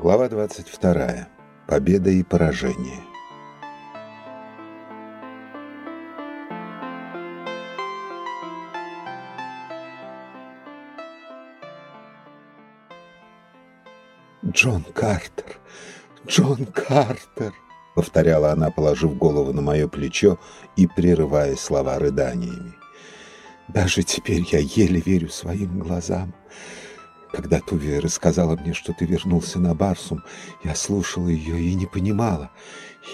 Глава 22. Победа и поражение. «Джон Картер! Джон Картер!» — повторяла она, положив голову на мое плечо и прерывая слова рыданиями. «Даже теперь я еле верю своим глазам. Когда Туви рассказала мне, что ты вернулся на Барсум, я слушала ее и не понимала.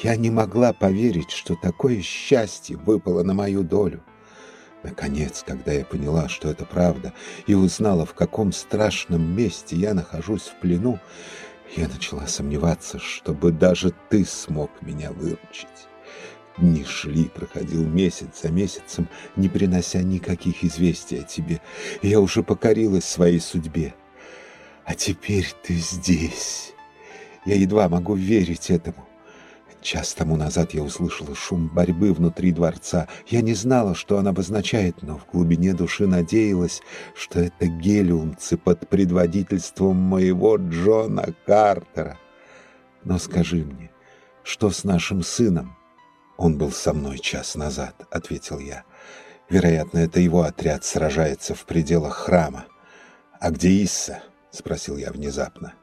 Я не могла поверить, что такое счастье выпало на мою долю. Наконец, когда я поняла, что это правда, и узнала, в каком страшном месте я нахожусь в плену, я начала сомневаться, чтобы даже ты смог меня выручить. Дни шли, проходил месяц за месяцем, не принося никаких известий о тебе. Я уже покорилась своей судьбе. А теперь ты здесь. Я едва могу верить этому. Час тому назад я услышала шум борьбы внутри дворца. Я не знала, что он обозначает, но в глубине души надеялась, что это гелиумцы под предводительством моего Джона Картера. Но скажи мне, что с нашим сыном? Он был со мной час назад, — ответил я. Вероятно, это его отряд сражается в пределах храма. А где Исса? — спросил я внезапно.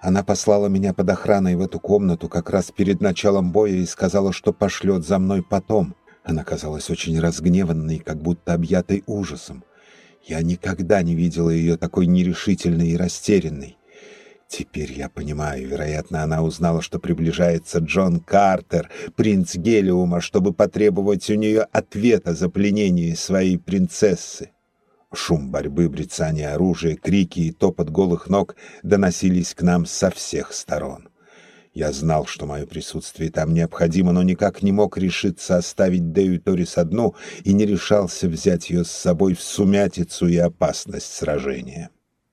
Она послала меня под охраной в эту комнату как раз перед началом боя и сказала, что пошлет за мной потом. Она казалась очень разгневанной, как будто объятой ужасом. Я никогда не видела ее такой нерешительной и растерянной. Теперь я понимаю, вероятно, она узнала, что приближается Джон Картер, принц Гелиума, чтобы потребовать у нее ответа за пленение своей принцессы. Шум борьбы, брецание оружия, крики и топот голых ног доносились к нам со всех сторон. Я знал, что мое присутствие там необходимо, но никак не мог решиться оставить Дею Торис одну и не решался взять ее с собой в сумятицу и опасность сражения.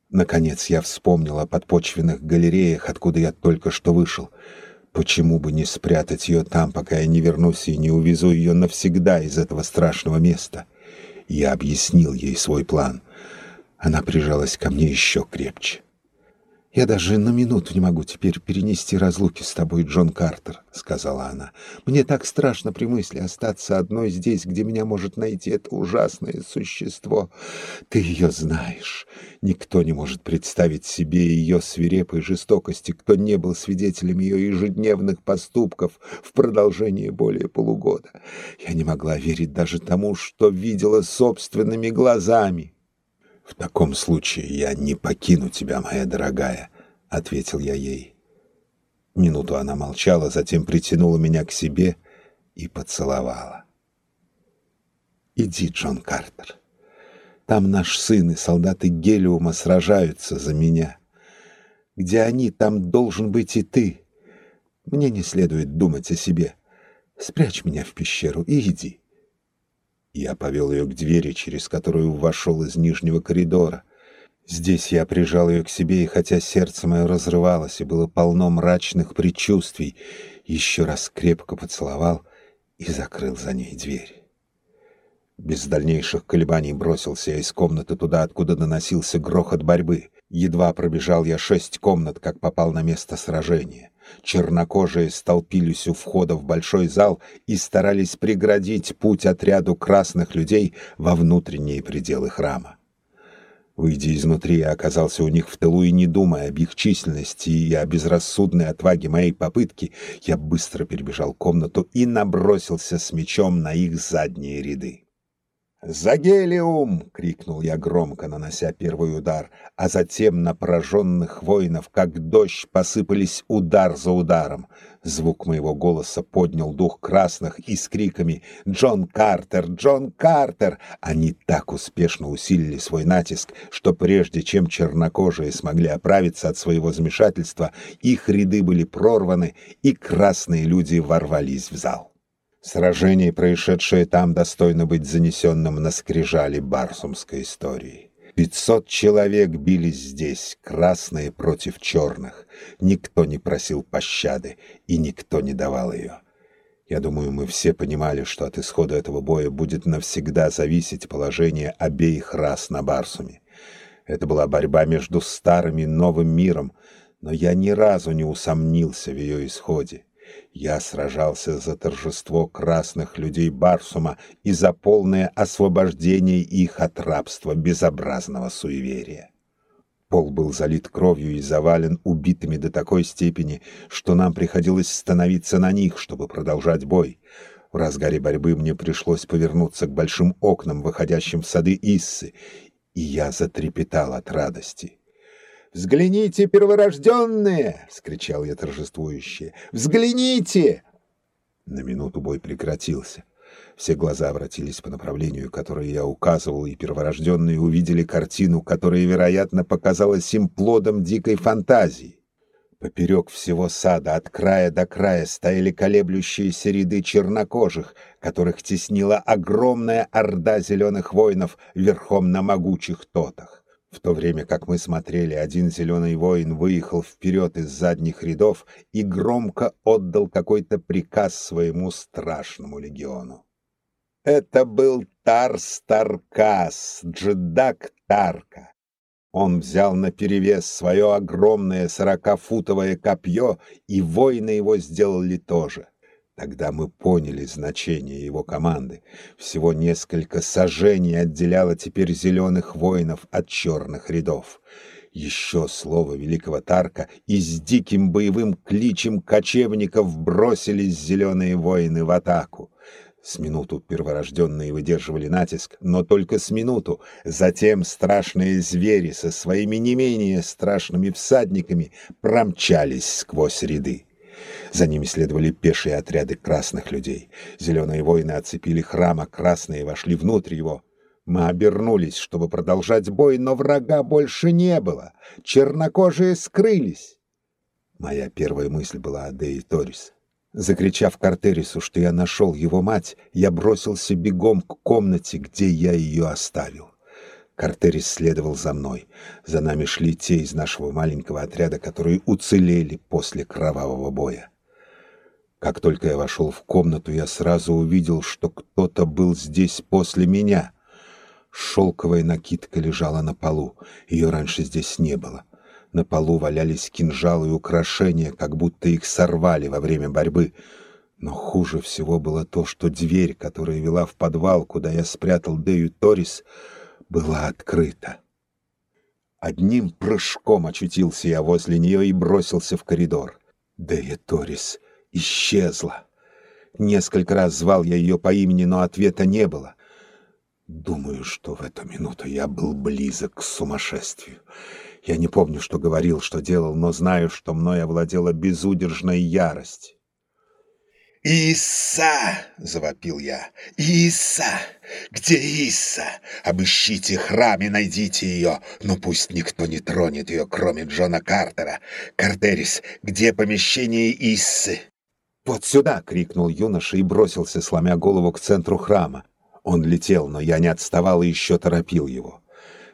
Наконец я вспомнил о подпочвенных галереях, откуда я только что вышел. Почему бы не спрятать ее там, пока я не вернусь и не увезу ее навсегда из этого страшного места?» Я объяснил ей свой план. Она прижалась ко мне еще крепче. «Я даже на минуту не могу теперь перенести разлуки с тобой, Джон Картер», — сказала она. «Мне так страшно при мысли остаться одной здесь, где меня может найти это ужасное существо. Ты ее знаешь. Никто не может представить себе ее свирепой жестокости, кто не был свидетелем ее ежедневных поступков в продолжении более полугода. Я не могла верить даже тому, что видела собственными глазами». «В таком случае я не покину тебя, моя дорогая», — ответил я ей. Минуту она молчала, затем притянула меня к себе и поцеловала. «Иди, Джон Картер. Там наш сын и солдаты Гелиума сражаются за меня. Где они, там должен быть и ты. Мне не следует думать о себе. Спрячь меня в пещеру и иди». Я повел ее к двери, через которую вошел из нижнего коридора. Здесь я прижал ее к себе, и хотя сердце мое разрывалось и было полно мрачных предчувствий, еще раз крепко поцеловал и закрыл за ней дверь. Без дальнейших колебаний бросился я из комнаты туда, откуда доносился грохот борьбы. Едва пробежал я шесть комнат, как попал на место сражения. Чернокожие столпились у входа в большой зал и старались преградить путь отряду красных людей во внутренние пределы храма. Выйдя изнутри, я оказался у них в тылу и, не думая об их численности и о безрассудной отваге моей попытки, я быстро перебежал комнату и набросился с мечом на их задние ряды. «За гелиум!» — крикнул я громко, нанося первый удар, а затем на пораженных воинов, как дождь, посыпались удар за ударом. Звук моего голоса поднял дух красных и с криками «Джон Картер! Джон Картер!» Они так успешно усилили свой натиск, что прежде чем чернокожие смогли оправиться от своего замешательства, их ряды были прорваны, и красные люди ворвались в зал. Сражение, происшедшее там, достойно быть занесенным на скрижали барсумской истории. Пятьсот человек бились здесь, красные против черных. Никто не просил пощады, и никто не давал ее. Я думаю, мы все понимали, что от исхода этого боя будет навсегда зависеть положение обеих рас на Барсуме. Это была борьба между старым и новым миром, но я ни разу не усомнился в ее исходе. Я сражался за торжество красных людей Барсума и за полное освобождение их от рабства безобразного суеверия. Пол был залит кровью и завален убитыми до такой степени, что нам приходилось становиться на них, чтобы продолжать бой. В разгаре борьбы мне пришлось повернуться к большим окнам, выходящим в сады Иссы, и я затрепетал от радости. «Взгляните, перворожденные!» — вскричал я торжествующе. «Взгляните!» На минуту бой прекратился. Все глаза обратились по направлению, которое я указывал, и перворожденные увидели картину, которая, вероятно, показалась им плодом дикой фантазии. Поперек всего сада, от края до края, стояли колеблющиеся ряды чернокожих, которых теснила огромная орда зеленых воинов верхом на могучих тотах. В то время как мы смотрели, один зеленый воин выехал вперед из задних рядов и громко отдал какой-то приказ своему страшному легиону. Это был Тарс Таркас, джедак Тарка. Он взял наперевес свое огромное сорокафутовое копье, и воины его сделали тоже. Тогда мы поняли значение его команды. Всего несколько сажений отделяло теперь зеленых воинов от черных рядов. Еще слово великого Тарка, и с диким боевым кличем кочевников бросились зеленые воины в атаку. С минуту перворожденные выдерживали натиск, но только с минуту. Затем страшные звери со своими не менее страшными всадниками промчались сквозь ряды. За ними следовали пешие отряды красных людей. Зеленые воины оцепили храм, а красные вошли внутрь его. Мы обернулись, чтобы продолжать бой, но врага больше не было. Чернокожие скрылись. Моя первая мысль была о Деи Торис. Закричав Картерису, что я нашел его мать, я бросился бегом к комнате, где я ее оставил. Картерис следовал за мной. За нами шли те из нашего маленького отряда, которые уцелели после кровавого боя. Как только я вошел в комнату, я сразу увидел, что кто-то был здесь после меня. Шелковая накидка лежала на полу. Ее раньше здесь не было. На полу валялись кинжалы и украшения, как будто их сорвали во время борьбы. Но хуже всего было то, что дверь, которая вела в подвал, куда я спрятал Дею Торис, была открыта. Одним прыжком очутился я возле нее и бросился в коридор. Дея Торис исчезла. Несколько раз звал я ее по имени, но ответа не было. Думаю, что в эту минуту я был близок к сумасшествию. Я не помню, что говорил, что делал, но знаю, что мной овладела безудержная ярость. «Иса!» — завопил я. «Иса! Где Иса? Обыщите храм и найдите ее, но пусть никто не тронет ее, кроме Джона Картера. Картерис, где помещение Иссы?» «Вот сюда!» — крикнул юноша и бросился, сломя голову к центру храма. Он летел, но я не отставал и еще торопил его.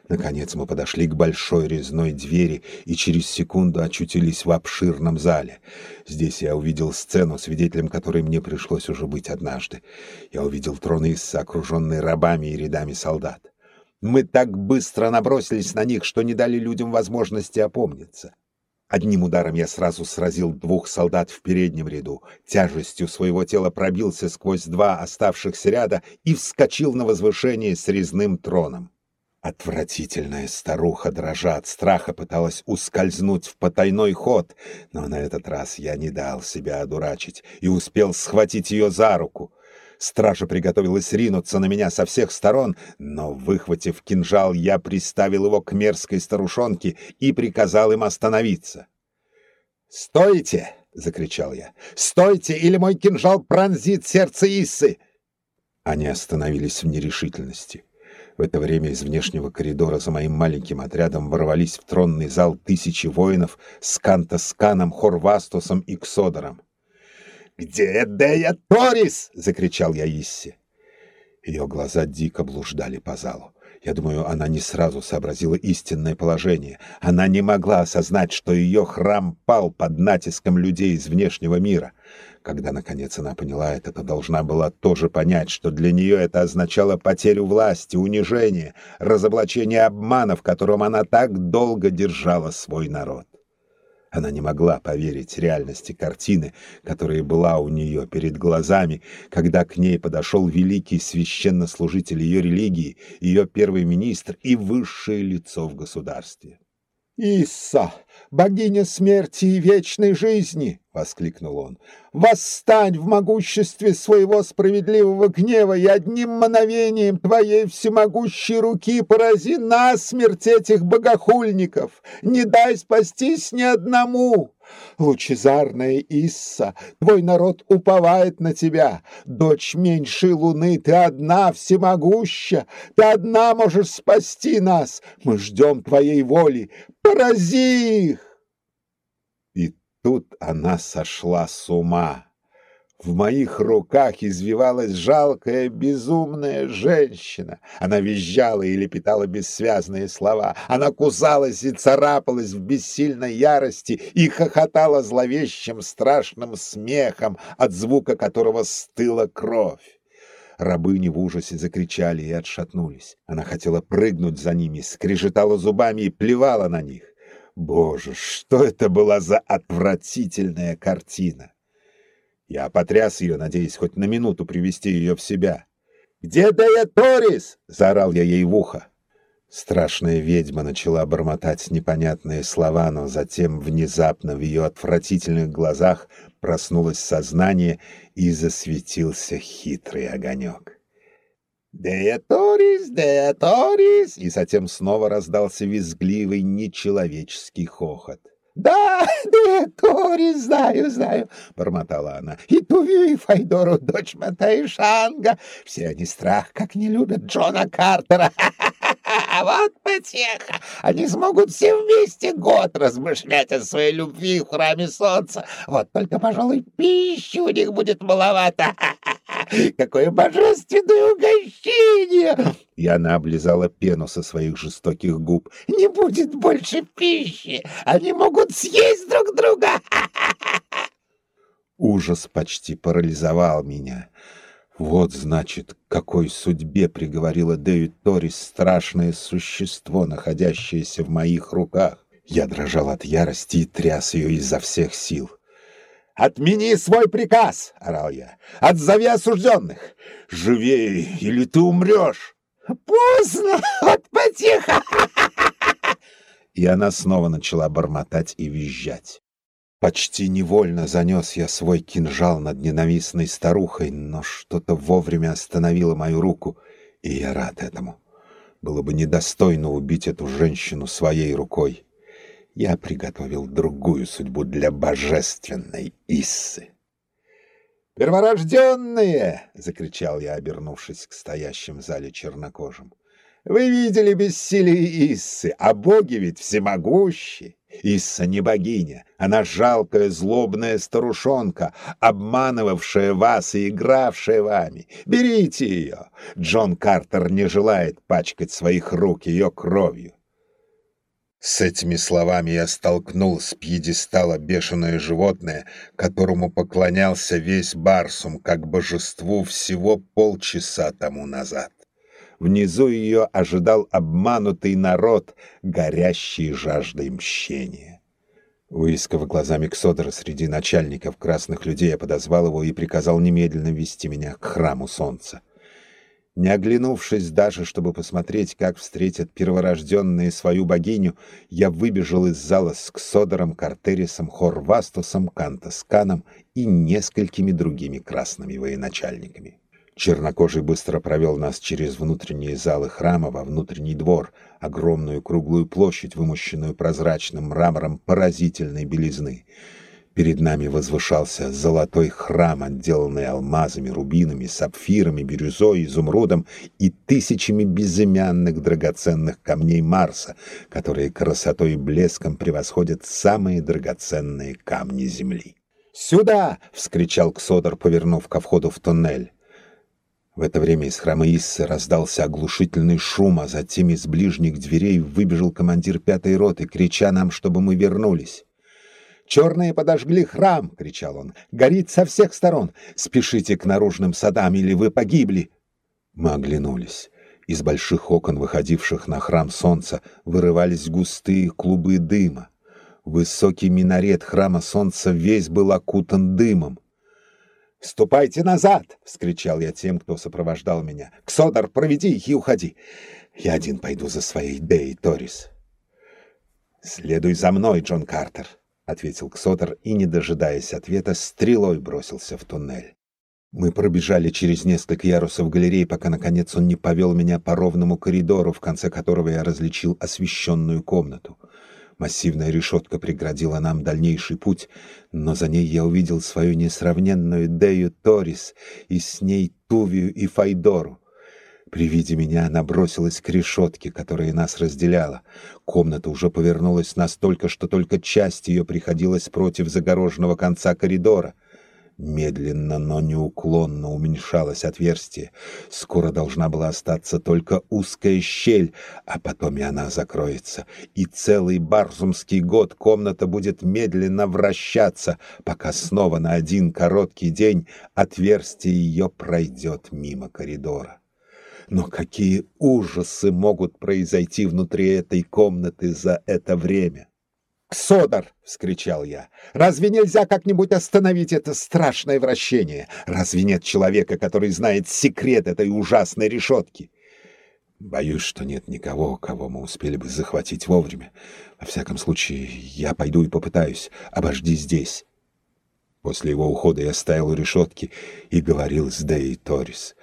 Наконец мы подошли к большой резной двери и через секунду очутились в обширном зале. Здесь я увидел сцену, свидетелем которой мне пришлось уже быть однажды. Я увидел трон Исса, окруженный рабами и рядами солдат. Мы так быстро набросились на них, что не дали людям возможности опомниться. Одним ударом я сразу сразил двух солдат в переднем ряду, тяжестью своего тела пробился сквозь два оставшихся ряда и вскочил на возвышение с резным троном. Отвратительная старуха, дрожа от страха, пыталась ускользнуть в потайной ход, но на этот раз я не дал себя одурачить и успел схватить ее за руку. Стража приготовилась ринуться на меня со всех сторон, но, выхватив кинжал, я приставил его к мерзкой старушонке и приказал им остановиться. «Стойте!» — закричал я. «Стойте, или мой кинжал пронзит сердце Иссы!» Они остановились в нерешительности. В это время из внешнего коридора за моим маленьким отрядом ворвались в тронный зал тысячи воинов с Кантасканом, Хорвастусом и Ксодором. «Где Дея Торис?» — закричал я Иссе. Ее глаза дико блуждали по залу. Я думаю, она не сразу сообразила истинное положение. Она не могла осознать, что ее храм пал под натиском людей из внешнего мира. Когда, наконец, она поняла это, то должна была тоже понять, что для нее это означало потерю власти, унижение, разоблачение обмана, в котором она так долго держала свой народ. Она не могла поверить реальности картины, которая была у нее перед глазами, когда к ней подошел великий священнослужитель ее религии, ее первый министр и высшее лицо в государстве. «Исса, богиня смерти и вечной жизни!» — воскликнул он. «Восстань в могуществе своего справедливого гнева и одним мановением твоей всемогущей руки порази насмерть этих богохульников! Не дай спастись ни одному!» Лучезарная Исса, твой народ уповает на тебя. Дочь меньшей луны, ты одна всемогуща, ты одна можешь спасти нас. Мы ждем твоей воли. Порази тут она сошла с ума. В моих руках извивалась жалкая, безумная женщина. Она визжала и лепетала бессвязные слова. Она кусалась и царапалась в бессильной ярости и хохотала зловещим страшным смехом, от звука которого стыла кровь. Рабыни в ужасе закричали и отшатнулись. Она хотела прыгнуть за ними, скрежетала зубами и плевала на них. Боже, что это была за отвратительная картина! Я потряс ее, надеясь хоть на минуту привести ее в себя. «Где Дея Торис?» — заорал я ей в ухо. Страшная ведьма начала бормотать непонятные слова, но затем внезапно в ее отвратительных глазах проснулось сознание и засветился хитрый огонек. «Дея Торис, Дея Торис!» И затем снова раздался визгливый нечеловеческий хохот. «Да, Тори, знаю, знаю», — бормотала она. «И Тувью, и Файдору, дочь Матаишанга. Все они страх, как не любят Джона Картера. Вот потеха! Они смогут все вместе год размышлять о своей любви в храме солнца. Вот только, пожалуй, пищи у них будет маловато. Какое божественное угощение!» И она облизала пену со своих жестоких губ. «Не будет больше пищи! Они могут съесть друг друга!» Ужас почти парализовал меня. Вот, значит, какой судьбе приговорила Дэвид Торис страшное существо, находящееся в моих руках. Я дрожал от ярости и тряс ее изо всех сил. «Отмени свой приказ!» — орал я. «Отзови осужденных! Живее, или ты умрешь!» «Поздно! Вот потихо!» И она снова начала бормотать и визжать. Почти невольно занес я свой кинжал над ненавистной старухой, но что-то вовремя остановило мою руку, и я рад этому. Было бы недостойно убить эту женщину своей рукой я приготовил другую судьбу для божественной Иссы. «Перворожденные!» — закричал я, обернувшись к стоящим в зале чернокожим. «Вы видели бессилие Иссы, а боги ведь всемогущи!» Исса не богиня, она жалкая злобная старушонка, обманывавшая вас и игравшая вами. Берите ее! Джон Картер не желает пачкать своих рук ее кровью. С этими словами я столкнул с пьедестала бешеное животное, которому поклонялся весь Барсум как божеству всего полчаса тому назад. Внизу ее ожидал обманутый народ, горящий жаждой мщения. Выискав глазами Ксодора среди начальников красных людей, я подозвал его и приказал немедленно вести меня к храму солнца. Не оглянувшись даже, чтобы посмотреть, как встретят перворожденные свою богиню, я выбежал из зала с Ксодором, Картерисом, Хорвастусом, Кантасканом и несколькими другими красными военачальниками. Чернокожий быстро провел нас через внутренние залы храма во внутренний двор, огромную круглую площадь, вымощенную прозрачным мрамором поразительной белизны — Перед нами возвышался золотой храм, отделанный алмазами, рубинами, сапфирами, бирюзой, изумрудом и тысячами безымянных драгоценных камней Марса, которые красотой и блеском превосходят самые драгоценные камни Земли. «Сюда!» — вскричал Ксодор, повернув ко входу в туннель. В это время из храма Иссы раздался оглушительный шум, а затем из ближних дверей выбежал командир пятой роты, крича нам, чтобы мы вернулись. «Черные подожгли храм!» — кричал он. «Горит со всех сторон! Спешите к наружным садам, или вы погибли!» Мы оглянулись. Из больших окон, выходивших на храм солнца, вырывались густые клубы дыма. Высокий минарет храма солнца весь был окутан дымом. «Ступайте назад!» — вскричал я тем, кто сопровождал меня. «Ксодар, проведи их и уходи. Я один пойду за своей Дей Торис». «Следуй за мной, Джон Картер», — ответил Ксотер и, не дожидаясь ответа, стрелой бросился в туннель. Мы пробежали через несколько ярусов галереи, пока, наконец, он не повел меня по ровному коридору, в конце которого я различил освещенную комнату. Массивная решетка преградила нам дальнейший путь, но за ней я увидел свою несравненную Дею Торис и с ней Тувию и Файдору. При виде меня она бросилась к решетке, которая нас разделяла. Комната уже повернулась настолько, что только часть ее приходилась против загороженного конца коридора — Медленно, но неуклонно уменьшалось отверстие. Скоро должна была остаться только узкая щель, а потом и она закроется. И целый барзумский год комната будет медленно вращаться, пока снова на один короткий день отверстие ее пройдет мимо коридора. Но какие ужасы могут произойти внутри этой комнаты за это время? «Содор!» — вскричал я. «Разве нельзя как-нибудь остановить это страшное вращение? Разве нет человека, который знает секрет этой ужасной решетки?» «Боюсь, что нет никого, кого мы успели бы захватить вовремя. Во всяком случае, я пойду и попытаюсь. Обожди здесь». После его ухода я стоял у решетки и говорил с Дей Торис.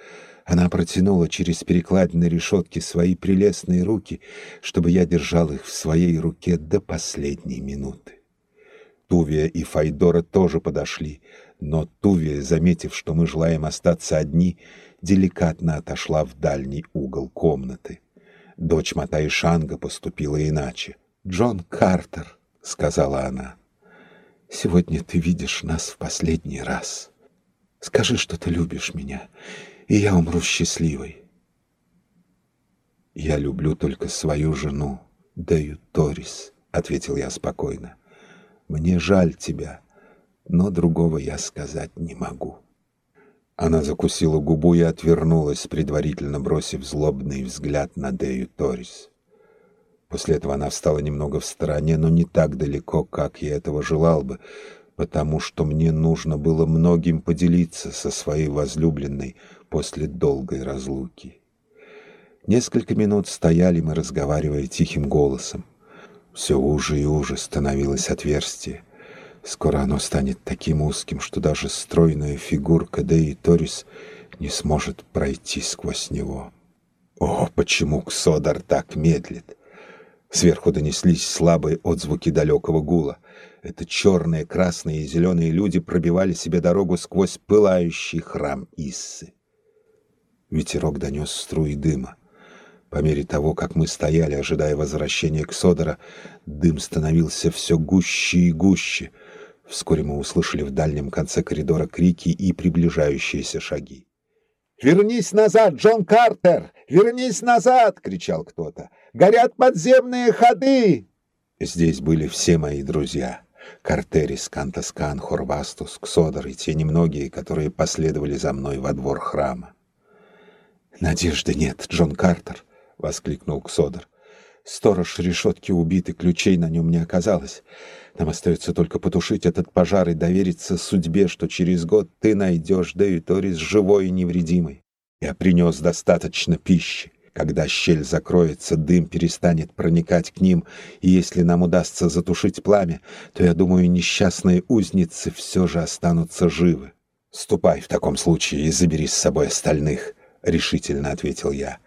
Она протянула через перекладины решетки свои прелестные руки, чтобы я держал их в своей руке до последней минуты. Тувия и Файдора тоже подошли, но Тувия, заметив, что мы желаем остаться одни, деликатно отошла в дальний угол комнаты. Дочь Матайшанга поступила иначе. «Джон Картер», — сказала она, — «сегодня ты видишь нас в последний раз. Скажи, что ты любишь меня, и я умру счастливой. «Я люблю только свою жену, Даю Торис», — ответил я спокойно. «Мне жаль тебя, но другого я сказать не могу». Она закусила губу и отвернулась, предварительно бросив злобный взгляд на Дею Торис. После этого она встала немного в стороне, но не так далеко, как я этого желал бы, потому что мне нужно было многим поделиться со своей возлюбленной после долгой разлуки. Несколько минут стояли мы, разговаривая тихим голосом. Все уже и уже становилось отверстие. Скоро оно станет таким узким, что даже стройная фигурка Деи Торис не сможет пройти сквозь него. О, почему Ксодар так медлит? Сверху донеслись слабые отзвуки далекого гула. Это черные, красные и зеленые люди пробивали себе дорогу сквозь пылающий храм Иссы. Ветерок донес струи дыма. По мере того, как мы стояли, ожидая возвращения к Содора, дым становился все гуще и гуще. Вскоре мы услышали в дальнем конце коридора крики и приближающиеся шаги. «Вернись назад, Джон Картер! Вернись назад!» — кричал кто-то. «Горят подземные ходы!» Здесь были все мои друзья. Карторис, Кантос Кан, Хор Вастус, Ксодор и те немногие, которые последовали за мной во двор храма. «Надежды нет, Джон Картер!» — воскликнул Ксодор. «Сторож решетки убит, и ключей на нем не оказалось. Нам остается только потушить этот пожар и довериться судьбе, что через год ты найдешь Дею Торис живой и невредимой. Я принес достаточно пищи. Когда щель закроется, дым перестанет проникать к ним, и если нам удастся затушить пламя, то, я думаю, несчастные узницы все же останутся живы. Ступай в таком случае и забери с собой остальных». — решительно ответил я.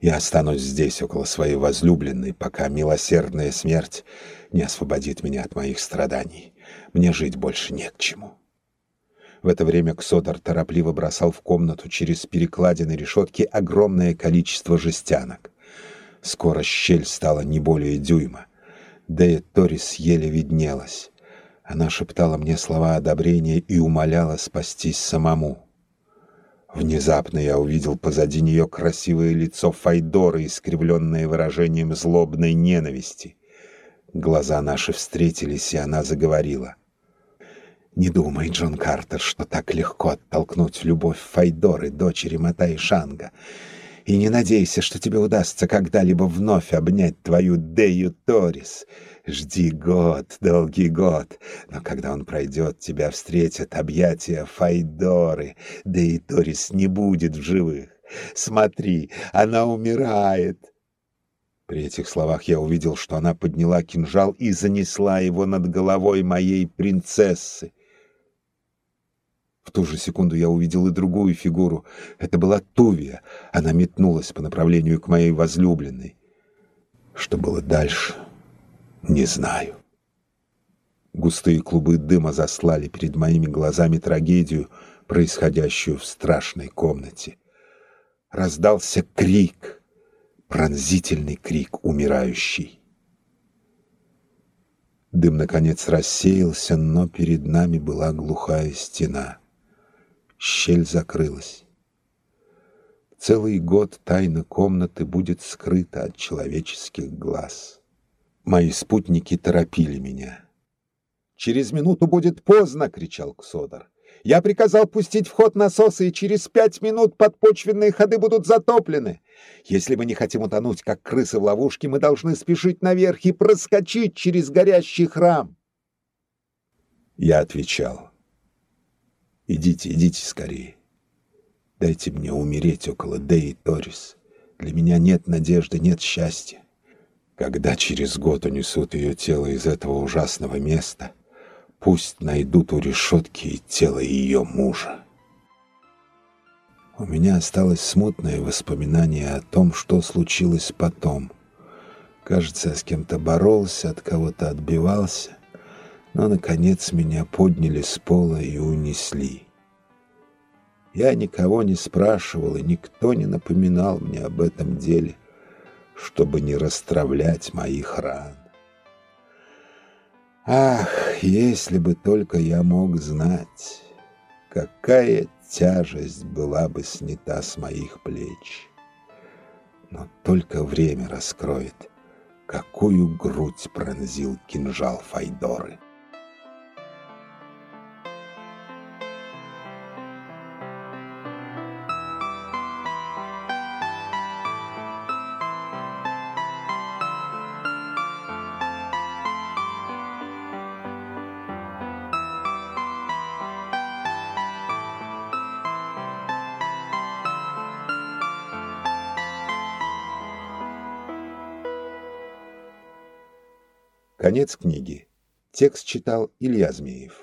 «Я останусь здесь, около своей возлюбленной, пока милосердная смерть не освободит меня от моих страданий. Мне жить больше не к чему». В это время Ксодор торопливо бросал в комнату через перекладины решетки огромное количество жестянок. Скоро щель стала не более дюйма. Дея Торис еле виднелась. Она шептала мне слова одобрения и умоляла спастись самому. Внезапно я увидел позади нее красивое лицо Файдора, искривленное выражением злобной ненависти. Глаза наши встретились, и она заговорила. «Не думай, Джон Картер, что так легко оттолкнуть любовь Файдоры, дочери Матай Шанга. И не надейся, что тебе удастся когда-либо вновь обнять твою Дею Торис. Жди год, долгий год, но когда он пройдет, тебя встретят объятия Файдоры, да и Торис не будет в живых. Смотри, она умирает. При этих словах я увидел, что она подняла кинжал и занесла его над головой моей принцессы. В ту же секунду я увидел и другую фигуру. Это была Тувия. Она метнулась по направлению к моей возлюбленной. Что было дальше, не знаю. Густые клубы дыма заслали перед моими глазами трагедию, происходящую в страшной комнате. Раздался крик, пронзительный крик умирающий. Дым, наконец, рассеялся, но перед нами была глухая стена — щель закрылась. Целый год тайна комнаты будет скрыта от человеческих глаз. Мои спутники торопили меня. «Через минуту будет поздно!» — кричал Ксодор. «Я приказал пустить в ход насосы, и через пять минут подпочвенные ходы будут затоплены. Если мы не хотим утонуть, как крысы в ловушке, мы должны спешить наверх и проскочить через горящий храм!» Я отвечал. Идите, идите скорее. Дайте мне умереть около Деи Торис. Для меня нет надежды, нет счастья. Когда через год унесут ее тело из этого ужасного места, пусть найдут у решетки и тело ее мужа. У меня осталось смутное воспоминание о том, что случилось потом. Кажется, я с кем-то боролся, от кого-то отбивался но, наконец, меня подняли с пола и унесли. Я никого не спрашивал, и никто не напоминал мне об этом деле, чтобы не расстравлять моих ран. Ах, если бы только я мог знать, какая тяжесть была бы снята с моих плеч. Но только время раскроет, какую грудь пронзил кинжал Файдоры. Конец книги. Текст читал Илья Змеев.